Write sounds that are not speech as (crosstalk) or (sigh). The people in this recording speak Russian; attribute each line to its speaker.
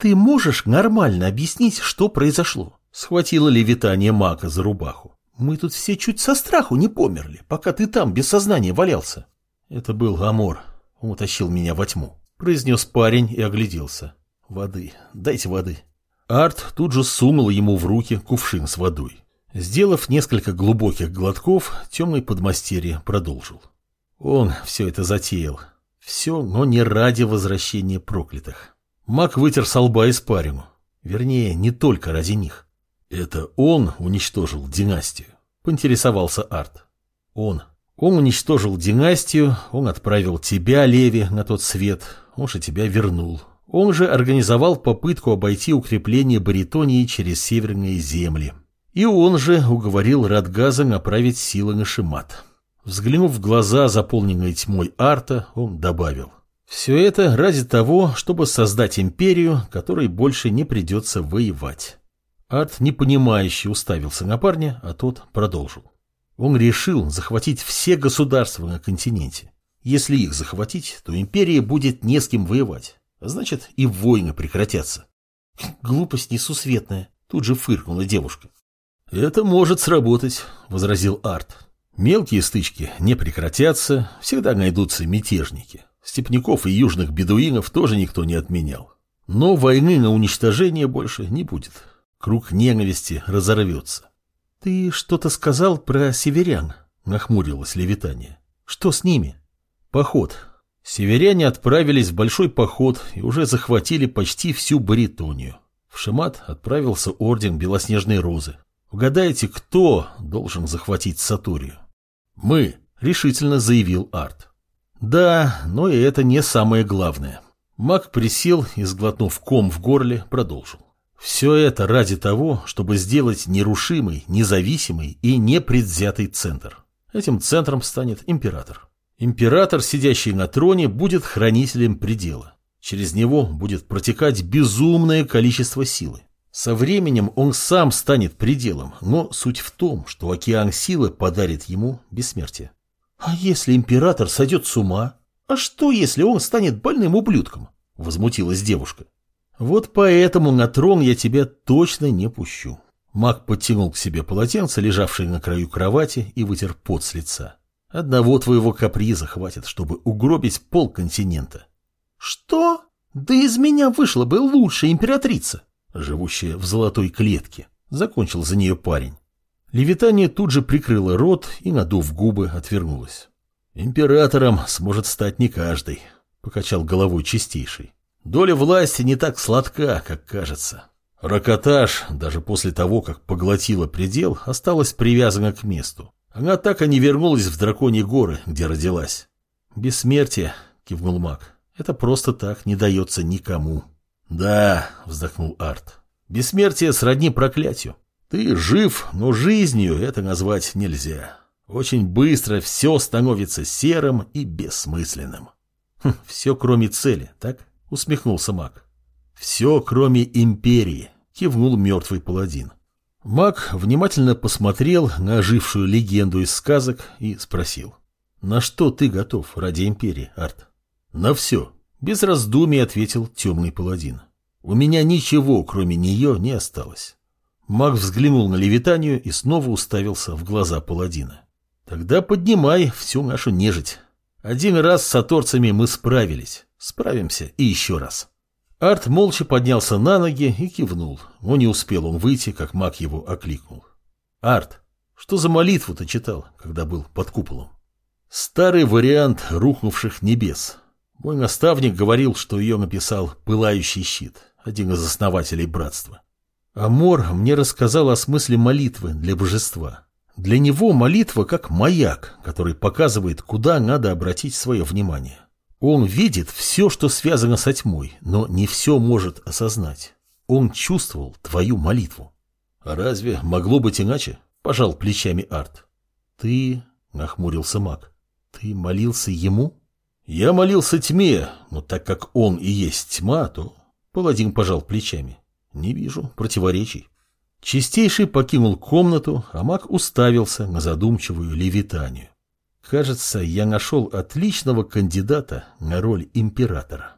Speaker 1: Ты можешь нормально объяснить, что произошло? Схватила левитание Мака за рубаху. Мы тут все чуть со страху не померли, пока ты там без сознания валялся. Это был Амор. Он утащил меня во тьму. Произнес парень и огляделся. Воды. Дайте воды. Арт тут же сунул ему в руки кувшин с водой. Сделав несколько глубоких глотков, темный подмастерье продолжил. Он все это затеял. Все, но не ради возвращения проклятых. Маг вытер со лба испарину. Вернее, не только ради них. Это он уничтожил династию, поинтересовался Арт. Он. Он уничтожил династию, он отправил тебя, Леви, на тот свет, он же тебя вернул. Он же организовал попытку обойти укрепление Баритонии через северные земли. И он же уговорил Радгаза направить силы на Шимат. Взглянув в глаза, заполненные тьмой Арта, он добавил. Все это ради того, чтобы создать империю, которой больше не придется воевать. Арт непонимающе уставился на парня, а тот продолжил. Он решил захватить все государства на континенте. Если их захватить, то империя будет не с кем воевать. А значит, и войны прекратятся. (laughs) Глупость несусветная, тут же фыркнула девушка. Это может сработать, возразил Арт. Мелкие стычки не прекратятся, всегда найдутся мятежники. Степняков и южных бедуинов тоже никто не отменял. Но войны на уничтожение больше не будет. Круг ненависти разорвется. — Ты что-то сказал про северян? — нахмурилась Левитания. — Что с ними? — Поход. Северяне отправились в большой поход и уже захватили почти всю Баритонию. В Шимат отправился орден Белоснежной Розы. Угадайте, кто должен захватить Сатурию? Мы, решительно заявил Арт. Да, но и это не самое главное. Маг присел и, сглотнув ком в горле, продолжил. Все это ради того, чтобы сделать нерушимый, независимый и непредвзятый центр. Этим центром станет император. Император, сидящий на троне, будет хранителем предела. Через него будет протекать безумное количество силы. Со временем он сам станет пределом, но суть в том, что океан силы подарит ему бессмертие. А если император сойдет с ума? А что, если он станет больным ублюдком? Возмутилась девушка. Вот поэтому на трон я тебя точно не пущу. Маг подтянул к себе полотенце, лежавшее на краю кровати, и вытер пот с лица. Одного твоего каприза хватит, чтобы угробить пол континента. Что? Да из меня вышла бы лучшая императрица, живущая в золотой клетке. Закончил за нее парень. Левитания тут же прикрыла рот и, надув губы, отвернулась. «Императором сможет стать не каждый», — покачал головой чистейший. Доля власти не так сладка, как кажется. Ракотаж, даже после того, как поглотила предел, осталась привязана к месту. Она так и не вернулась в Драконьи горы, где родилась. «Бессмертие», — кивнул маг, — «это просто так не дается никому». «Да», — вздохнул Арт, — «бессмертие сродни проклятию. Ты жив, но жизнью это назвать нельзя. Очень быстро все становится серым и бессмысленным. Хм, все кроме цели, так?» — усмехнулся маг. «Все, кроме империи», — кивнул мертвый паладин. Маг внимательно посмотрел на ожившую легенду из сказок и спросил. «На что ты готов ради империи, Арт?» «На все», — без раздумий ответил темный паладин. «У меня ничего, кроме нее, не осталось». Маг взглянул на Левитанию и снова уставился в глаза паладина. «Тогда поднимай всю нашу нежить. Один раз с аторцами мы справились. Справимся и еще раз. Арт молча поднялся на ноги и кивнул, но не успел он выйти, как маг его окликнул. «Арт, что за молитву ты читал, когда был под куполом?» «Старый вариант рухнувших небес. Мой наставник говорил, что ее написал «Пылающий щит», один из основателей братства. Амор мне рассказал о смысле молитвы для божества. Для него молитва как маяк, который показывает, куда надо обратить свое внимание. Он видит все, что связано со тьмой, но не все может осознать. Он чувствовал твою молитву. А разве могло быть иначе? Пожал плечами Арт. Ты, нахмурился маг, ты молился ему? Я молился тьме, но так как он и есть тьма, то... Паладин пожал плечами. Не вижу противоречий. Чистейший покинул комнату, а маг уставился на задумчивую левитанию. Кажется, я нашел отличного кандидата на роль императора.